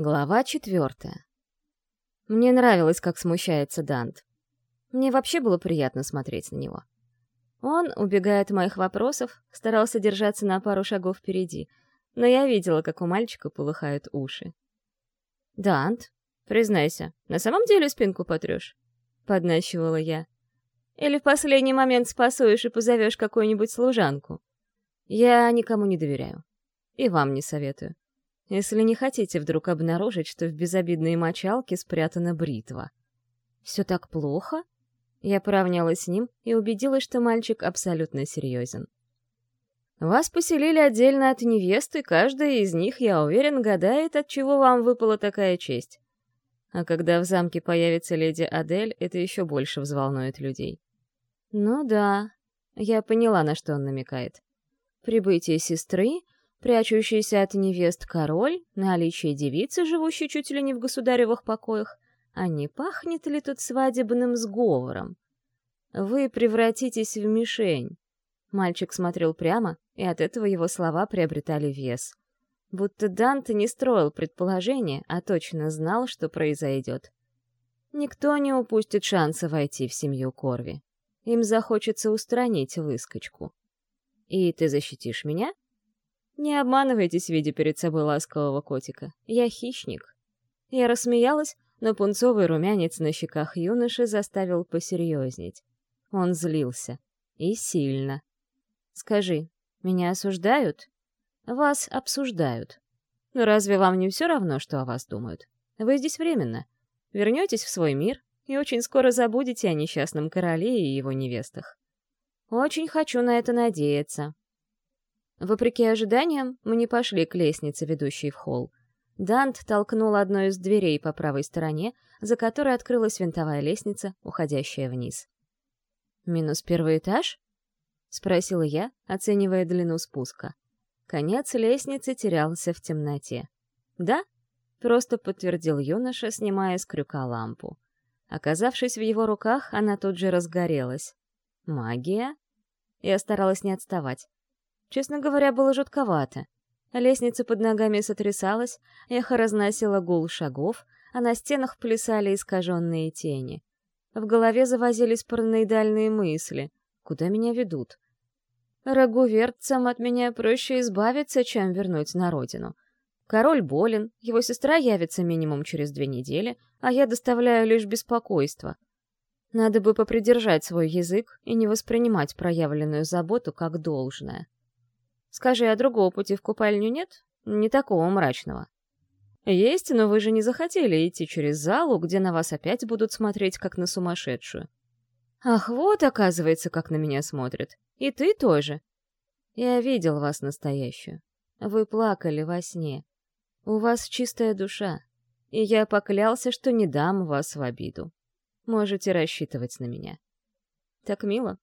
Глава четвертая. Мне нравилось, как смущается Дант. Мне вообще было приятно смотреть на него. Он, убегая от моих вопросов, старался держаться на пару шагов впереди, но я видела, как у мальчика полыхают уши. «Дант, признайся, на самом деле спинку потрешь?» — подначивала я. «Или в последний момент спасуешь и позовешь какую-нибудь служанку?» «Я никому не доверяю. И вам не советую если не хотите вдруг обнаружить, что в безобидной мочалке спрятана бритва. «Все так плохо?» Я поравнялась с ним и убедилась, что мальчик абсолютно серьезен. «Вас поселили отдельно от невесты, каждая из них, я уверен, гадает, от чего вам выпала такая честь. А когда в замке появится леди Адель, это еще больше взволнует людей». «Ну да, я поняла, на что он намекает. Прибытие сестры прячущийся от невест король, наличие девицы, живущей чуть ли не в государевых покоях, а не пахнет ли тут свадебным сговором? Вы превратитесь в мишень. Мальчик смотрел прямо, и от этого его слова приобретали вес. Будто Данте не строил предположения, а точно знал, что произойдет. Никто не упустит шанса войти в семью Корви. Им захочется устранить выскочку. «И ты защитишь меня?» Не обманывайтесь, видя перед собой ласкового котика. Я хищник. Я рассмеялась, но пунцовый румянец на щеках юноши заставил посерьезнеть. Он злился. И сильно. «Скажи, меня осуждают?» «Вас обсуждают. Но разве вам не все равно, что о вас думают? Вы здесь временно. Вернетесь в свой мир и очень скоро забудете о несчастном короле и его невестах. Очень хочу на это надеяться. Вопреки ожиданиям, мы не пошли к лестнице, ведущей в холл. Дант толкнул одну из дверей по правой стороне, за которой открылась винтовая лестница, уходящая вниз. «Минус первый этаж?» — спросила я, оценивая длину спуска. Конец лестницы терялся в темноте. «Да?» — просто подтвердил юноша, снимая с крюка лампу. Оказавшись в его руках, она тут же разгорелась. «Магия?» Я старалась не отставать. Честно говоря, было жутковато. Лестница под ногами сотрясалась, эхо разносило гул шагов, а на стенах плясали искаженные тени. В голове завозились параноидальные мысли. Куда меня ведут? Рагуверцам от меня проще избавиться, чем вернуть на родину. Король болен, его сестра явится минимум через две недели, а я доставляю лишь беспокойство. Надо бы попридержать свой язык и не воспринимать проявленную заботу как должное. Скажи, а другого пути в купальню нет? Не такого мрачного. Есть, но вы же не захотели идти через залу, где на вас опять будут смотреть, как на сумасшедшую. Ах, вот, оказывается, как на меня смотрят. И ты тоже. Я видел вас настоящую. Вы плакали во сне. У вас чистая душа. И я поклялся, что не дам вас в обиду. Можете рассчитывать на меня. Так мило.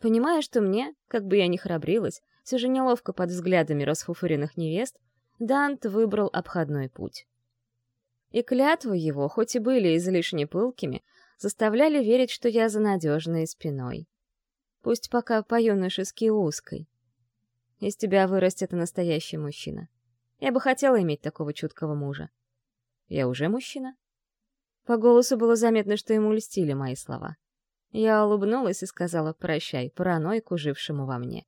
Понимая, что мне, как бы я ни храбрилась, все же неловко под взглядами расфуфыренных невест, Дант выбрал обходной путь. И клятвы его, хоть и были излишне пылкими, заставляли верить, что я за надежной спиной. Пусть пока по-юношески узкой. Из тебя вырастет настоящий мужчина. Я бы хотела иметь такого чуткого мужа. Я уже мужчина? По голосу было заметно, что ему льстили мои слова. Я улыбнулась и сказала «прощай» параноику, жившему во мне.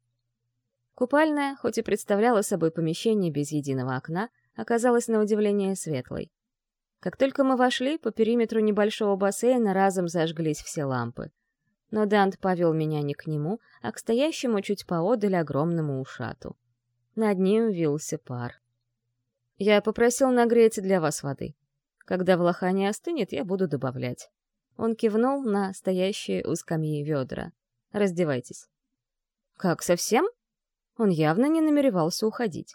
Купальная, хоть и представляла собой помещение без единого окна, оказалась на удивление светлой. Как только мы вошли, по периметру небольшого бассейна разом зажглись все лампы. Но Дант повел меня не к нему, а к стоящему чуть поодаль огромному ушату. Над ним вился пар. «Я попросил нагреть для вас воды. Когда в лохане остынет, я буду добавлять». Он кивнул на стоящие у скамьи ведра. «Раздевайтесь». «Как, совсем?» Он явно не намеревался уходить.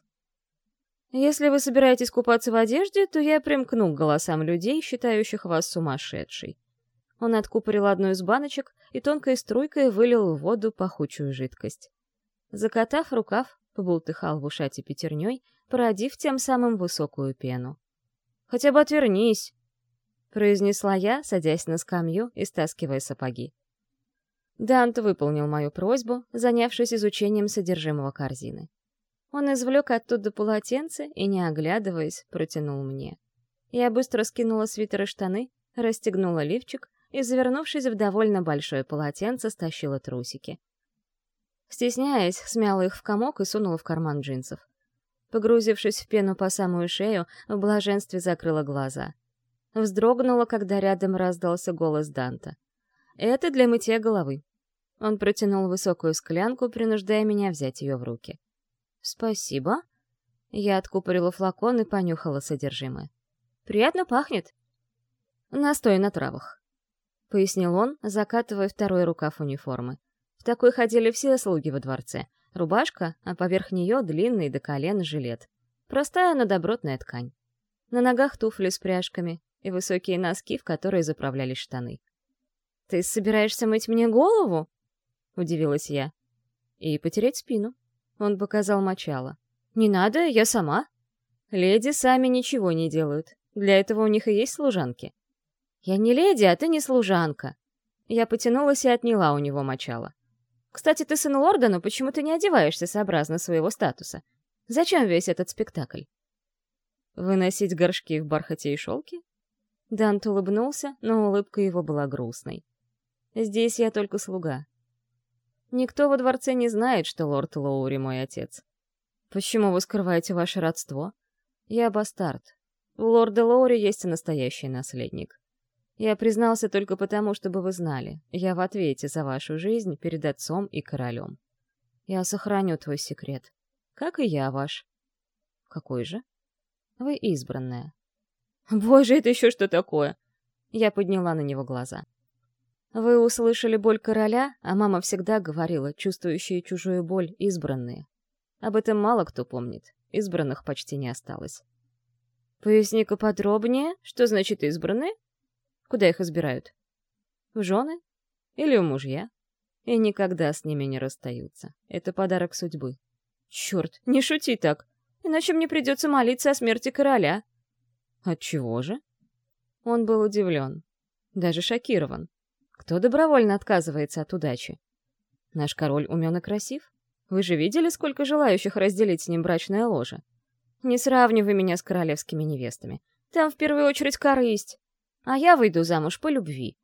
Если вы собираетесь купаться в одежде, то я примкну к голосам людей, считающих вас сумасшедшей. Он откупорил одну из баночек и тонкой струйкой вылил в воду пахучую жидкость. Закатав рукав, побултыхал в ушате пятерней, породив тем самым высокую пену. «Хотя бы отвернись!» — произнесла я, садясь на скамью и стаскивая сапоги. Дант выполнил мою просьбу, занявшись изучением содержимого корзины. Он извлек оттуда полотенце и, не оглядываясь, протянул мне. Я быстро скинула свитер и штаны, расстегнула лифчик и, завернувшись в довольно большое полотенце, стащила трусики. Стесняясь, смяла их в комок и сунула в карман джинсов. Погрузившись в пену по самую шею, в блаженстве закрыла глаза. Вздрогнула, когда рядом раздался голос Данта. «Это для мытья головы». Он протянул высокую склянку, принуждая меня взять ее в руки. «Спасибо». Я откупорила флакон и понюхала содержимое. «Приятно пахнет». «Настой на травах», — пояснил он, закатывая второй рукав униформы. В такой ходили все слуги во дворце. Рубашка, а поверх нее длинный до колен жилет. Простая, но добротная ткань. На ногах туфли с пряжками и высокие носки, в которые заправлялись штаны. «Ты собираешься мыть мне голову?» — удивилась я. «И потереть спину». Он показал мочало. «Не надо, я сама». «Леди сами ничего не делают. Для этого у них и есть служанки». «Я не леди, а ты не служанка». Я потянулась и отняла у него мочало. «Кстати, ты сын лорда, но почему ты не одеваешься сообразно своего статуса? Зачем весь этот спектакль?» «Выносить горшки в бархате и шелке?» Дант улыбнулся, но улыбка его была грустной. «Здесь я только слуга. Никто во дворце не знает, что лорд Лоури мой отец. Почему вы скрываете ваше родство? Я бастард. У лорда Лоури есть настоящий наследник. Я признался только потому, чтобы вы знали. Я в ответе за вашу жизнь перед отцом и королем. Я сохраню твой секрет. Как и я ваш. Какой же? Вы избранная. Боже, это еще что такое? Я подняла на него глаза. Вы услышали боль короля, а мама всегда говорила, чувствующие чужую боль, избранные. Об этом мало кто помнит, избранных почти не осталось. Поясни-ка подробнее, что значит избранные? Куда их избирают? В жены? Или в мужья? И никогда с ними не расстаются. Это подарок судьбы. Черт, не шути так, иначе мне придется молиться о смерти короля. Отчего же? Он был удивлен, даже шокирован. Кто добровольно отказывается от удачи? Наш король умен и красив. Вы же видели, сколько желающих разделить с ним брачное ложе? Не сравнивай меня с королевскими невестами. Там в первую очередь корысть. А я выйду замуж по любви.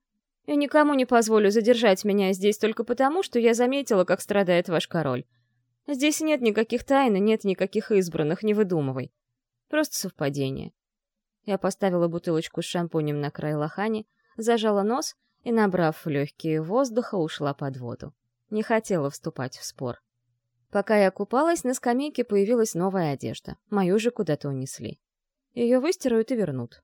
И никому не позволю задержать меня здесь только потому, что я заметила, как страдает ваш король. Здесь нет никаких тайн нет никаких избранных, не выдумывай. Просто совпадение. Я поставила бутылочку с шампунем на край лохани, зажала нос — и, набрав легкие воздуха, ушла под воду. Не хотела вступать в спор. Пока я купалась, на скамейке появилась новая одежда. Мою же куда-то унесли. Ее выстирают и вернут.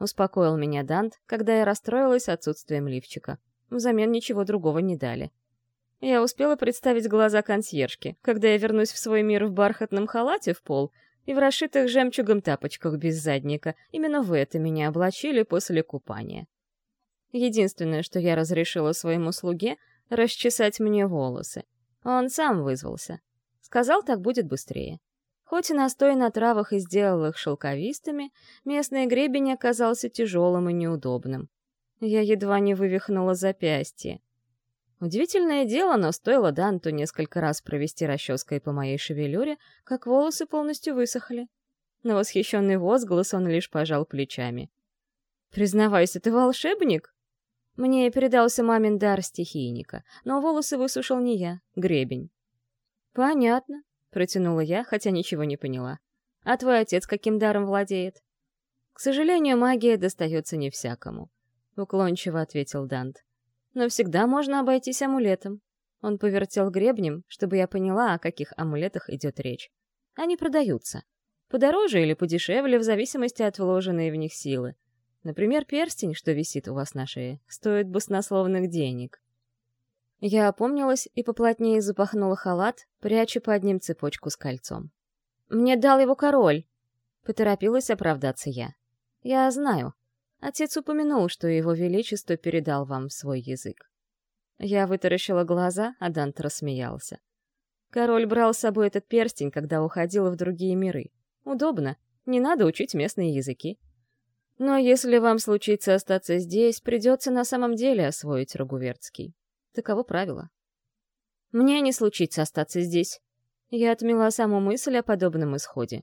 Успокоил меня Дант, когда я расстроилась отсутствием лифчика. Взамен ничего другого не дали. Я успела представить глаза консьержки, когда я вернусь в свой мир в бархатном халате в пол и в расшитых жемчугом тапочках без задника. Именно в это меня облачили после купания. Единственное, что я разрешила своему слуге, расчесать мне волосы. Он сам вызвался. Сказал, так будет быстрее. Хоть и настой на травах и сделал их шелковистыми, местный гребень оказался тяжелым и неудобным. Я едва не вывихнула запястье. Удивительное дело, но стоило Данту несколько раз провести расческой по моей шевелюре, как волосы полностью высохли. На восхищенный возглас он лишь пожал плечами. «Признавайся, ты волшебник?» Мне передался мамин дар стихийника, но волосы высушил не я, гребень. «Понятно», — протянула я, хотя ничего не поняла. «А твой отец каким даром владеет?» «К сожалению, магия достается не всякому», — уклончиво ответил Дант. «Но всегда можно обойтись амулетом». Он повертел гребнем, чтобы я поняла, о каких амулетах идет речь. Они продаются. Подороже или подешевле, в зависимости от вложенной в них силы. Например, перстень, что висит у вас на шее, стоит баснословных денег. Я опомнилась и поплотнее запахнула халат, пряча под ним цепочку с кольцом. «Мне дал его король!» — поторопилась оправдаться я. «Я знаю. Отец упомянул, что его величество передал вам свой язык». Я вытаращила глаза, а Дант рассмеялся. Король брал с собой этот перстень, когда уходил в другие миры. Удобно, не надо учить местные языки. Но если вам случится остаться здесь, придется на самом деле освоить Рогувертский. Таково правило. Мне не случится остаться здесь. Я отмела саму мысль о подобном исходе.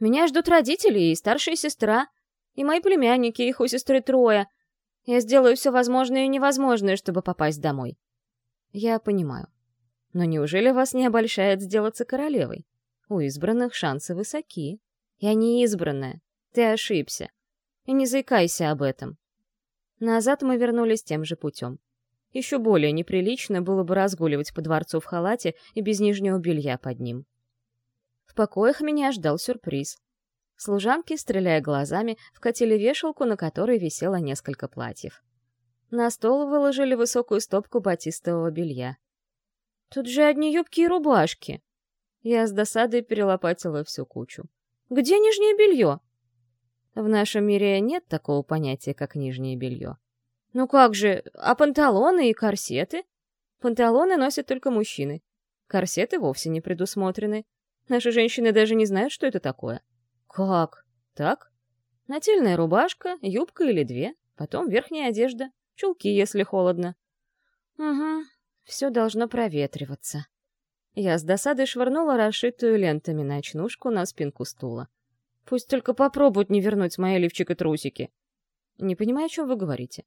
Меня ждут родители и старшая сестра. И мои племянники, их у сестры трое. Я сделаю все возможное и невозможное, чтобы попасть домой. Я понимаю. Но неужели вас не обольщает сделаться королевой? У избранных шансы высоки. Я не избранная. Ты ошибся. И не заикайся об этом. Назад мы вернулись тем же путем. Еще более неприлично было бы разгуливать по дворцу в халате и без нижнего белья под ним. В покоях меня ждал сюрприз. Служанки, стреляя глазами, вкатили вешалку, на которой висело несколько платьев. На стол выложили высокую стопку батистового белья. «Тут же одни юбки и рубашки!» Я с досадой перелопатила всю кучу. «Где нижнее белье?» В нашем мире нет такого понятия, как нижнее белье. Ну как же, а панталоны и корсеты? Панталоны носят только мужчины. Корсеты вовсе не предусмотрены. Наши женщины даже не знают, что это такое. Как? Так? Нательная рубашка, юбка или две, потом верхняя одежда, чулки, если холодно. Угу, все должно проветриваться. Я с досадой швырнула расшитую лентами ночнушку на спинку стула. Пусть только попробуют не вернуть мои лифчик и трусики. Не понимаю, о чем вы говорите.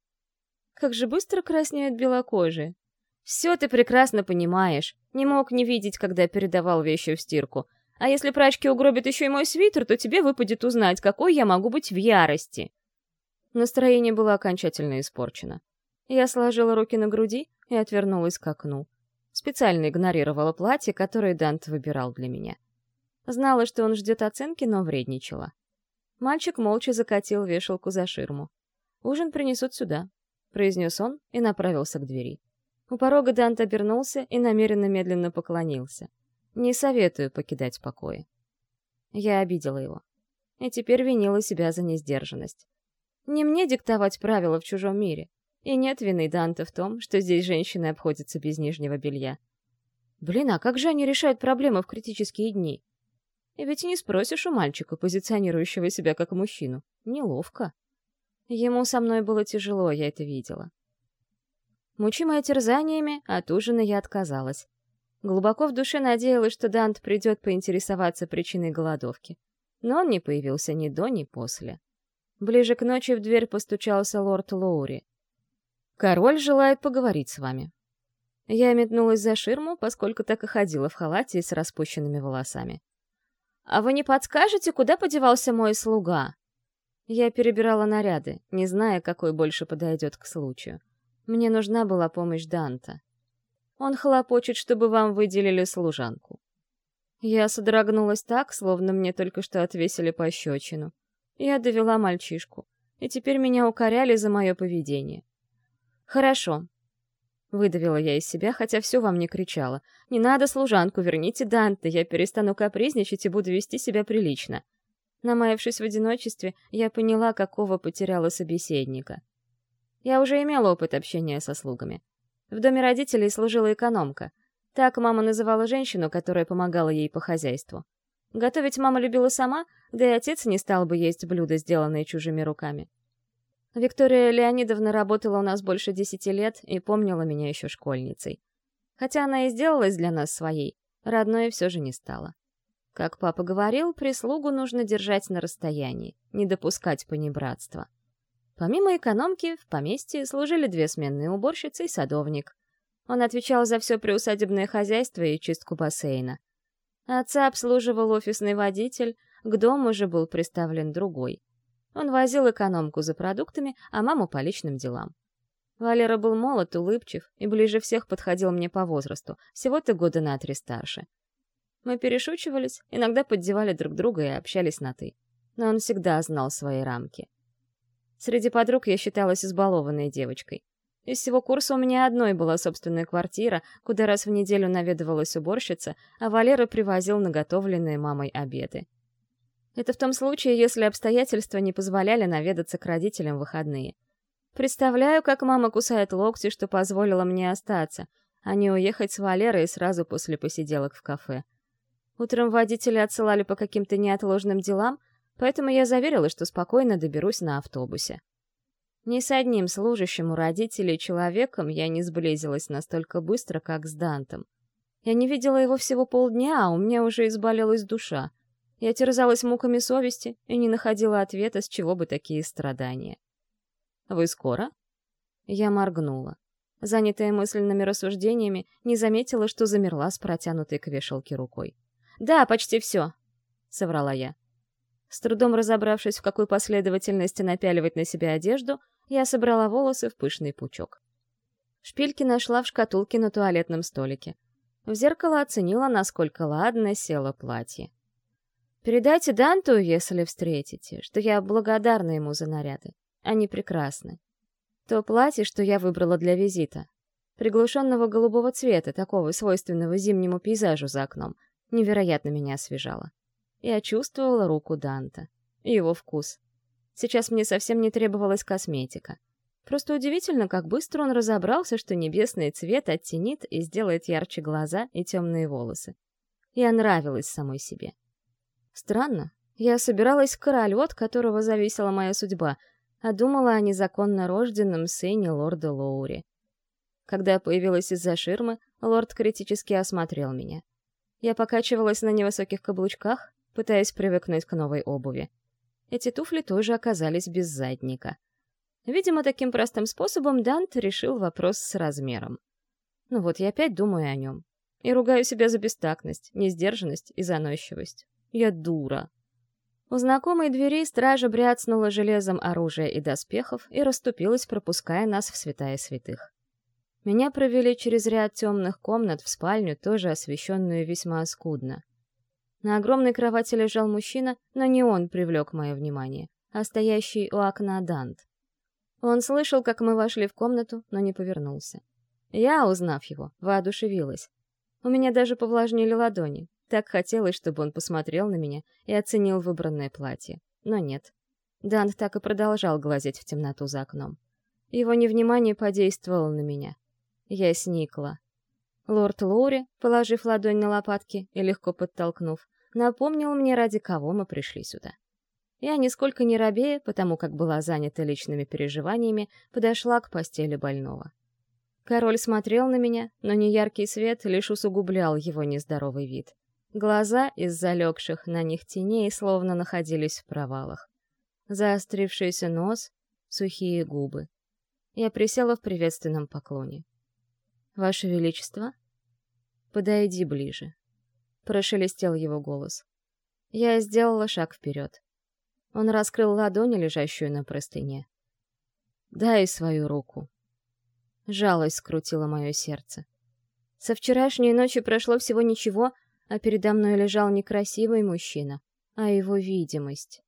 Как же быстро краснеют белокожие. Все ты прекрасно понимаешь. Не мог не видеть, когда передавал вещи в стирку. А если прачки угробят еще и мой свитер, то тебе выпадет узнать, какой я могу быть в ярости. Настроение было окончательно испорчено. Я сложила руки на груди и отвернулась к окну. Специально игнорировала платье, которое Дант выбирал для меня. Знала, что он ждет оценки, но вредничала. Мальчик молча закатил вешалку за ширму. «Ужин принесут сюда», — произнес он и направился к двери. У порога Дант обернулся и намеренно медленно поклонился. «Не советую покидать покои». Я обидела его. И теперь винила себя за несдержанность. Не мне диктовать правила в чужом мире. И нет вины Данта в том, что здесь женщины обходятся без нижнего белья. Блин, а как же они решают проблемы в критические дни? И ведь не спросишь у мальчика, позиционирующего себя как мужчину. Неловко. Ему со мной было тяжело, я это видела. Мучимая терзаниями, от ужина я отказалась. Глубоко в душе надеялась, что Дант придет поинтересоваться причиной голодовки. Но он не появился ни до, ни после. Ближе к ночи в дверь постучался лорд Лоури. «Король желает поговорить с вами». Я метнулась за ширму, поскольку так и ходила в халате с распущенными волосами. «А вы не подскажете, куда подевался мой слуга?» Я перебирала наряды, не зная, какой больше подойдет к случаю. Мне нужна была помощь Данта. Он хлопочет, чтобы вам выделили служанку. Я содрогнулась так, словно мне только что отвесили пощечину. Я довела мальчишку, и теперь меня укоряли за мое поведение. «Хорошо», — выдавила я из себя, хотя все вам не кричала. «Не надо служанку, верните Данте, я перестану капризничать и буду вести себя прилично». Намаявшись в одиночестве, я поняла, какого потеряла собеседника. Я уже имела опыт общения со слугами. В доме родителей служила экономка. Так мама называла женщину, которая помогала ей по хозяйству. Готовить мама любила сама, да и отец не стал бы есть блюда, сделанные чужими руками. Виктория Леонидовна работала у нас больше десяти лет и помнила меня еще школьницей. Хотя она и сделалась для нас своей, родной все же не стала. Как папа говорил, прислугу нужно держать на расстоянии, не допускать понебратства. Помимо экономки, в поместье служили две сменные уборщицы и садовник. Он отвечал за все приусадебное хозяйство и чистку бассейна. Отца обслуживал офисный водитель, к дому же был приставлен другой. Он возил экономку за продуктами, а маму по личным делам. Валера был молод, улыбчив и ближе всех подходил мне по возрасту, всего-то года на три старше. Мы перешучивались, иногда поддевали друг друга и общались на «ты». Но он всегда знал свои рамки. Среди подруг я считалась избалованной девочкой. Из всего курса у меня одной была собственная квартира, куда раз в неделю наведывалась уборщица, а Валера привозил наготовленные мамой обеды. Это в том случае, если обстоятельства не позволяли наведаться к родителям в выходные. Представляю, как мама кусает локти, что позволила мне остаться, а не уехать с Валерой сразу после посиделок в кафе. Утром водители отсылали по каким-то неотложным делам, поэтому я заверила, что спокойно доберусь на автобусе. Ни с одним служащим у родителей человеком я не сблизилась настолько быстро, как с Дантом. Я не видела его всего полдня, а у меня уже изболелась душа. Я терзалась муками совести и не находила ответа, с чего бы такие страдания. «Вы скоро?» Я моргнула. Занятая мысленными рассуждениями, не заметила, что замерла с протянутой к вешалке рукой. «Да, почти все», — соврала я. С трудом разобравшись, в какой последовательности напяливать на себя одежду, я собрала волосы в пышный пучок. Шпильки нашла в шкатулке на туалетном столике. В зеркало оценила, насколько ладно село платье. Передайте Данту, если встретите, что я благодарна ему за наряды. Они прекрасны. То платье, что я выбрала для визита, приглушенного голубого цвета, такого свойственного зимнему пейзажу за окном, невероятно меня освежало. Я чувствовала руку Данта. Его вкус. Сейчас мне совсем не требовалась косметика. Просто удивительно, как быстро он разобрался, что небесный цвет оттенит и сделает ярче глаза и темные волосы. Я нравилась самой себе. Странно. Я собиралась к королю, от которого зависела моя судьба, а думала о незаконно рожденном сыне лорда Лоури. Когда я появилась из-за ширмы, лорд критически осмотрел меня. Я покачивалась на невысоких каблучках, пытаясь привыкнуть к новой обуви. Эти туфли тоже оказались без задника. Видимо, таким простым способом Дант решил вопрос с размером. Ну вот, я опять думаю о нем. И ругаю себя за бестактность, несдержанность и заносчивость. Я дура. У знакомой двери стража бряцнула железом оружия и доспехов и расступилась, пропуская нас в святая святых. Меня провели через ряд темных комнат в спальню, тоже освещенную весьма скудно. На огромной кровати лежал мужчина, но не он привлек мое внимание, а стоящий у окна Дант. Он слышал, как мы вошли в комнату, но не повернулся. Я, узнав его, воодушевилась. У меня даже повлажнили ладони, так хотелось, чтобы он посмотрел на меня и оценил выбранное платье. Но нет. Дант так и продолжал глазеть в темноту за окном. Его невнимание подействовало на меня. Я сникла. Лорд Лоури, положив ладонь на лопатки и легко подтолкнув, напомнил мне, ради кого мы пришли сюда. Я, нисколько не робея, потому как была занята личными переживаниями, подошла к постели больного. Король смотрел на меня, но неяркий свет лишь усугублял его нездоровый вид. Глаза из залегших на них теней словно находились в провалах. Заострившийся нос, сухие губы. Я присела в приветственном поклоне. «Ваше Величество?» «Подойди ближе», — прошелестел его голос. Я сделала шаг вперед. Он раскрыл ладонь, лежащую на простыне. «Дай свою руку». Жалость скрутила мое сердце. Со вчерашней ночи прошло всего ничего, а передо мной лежал не красивый мужчина, а его видимость.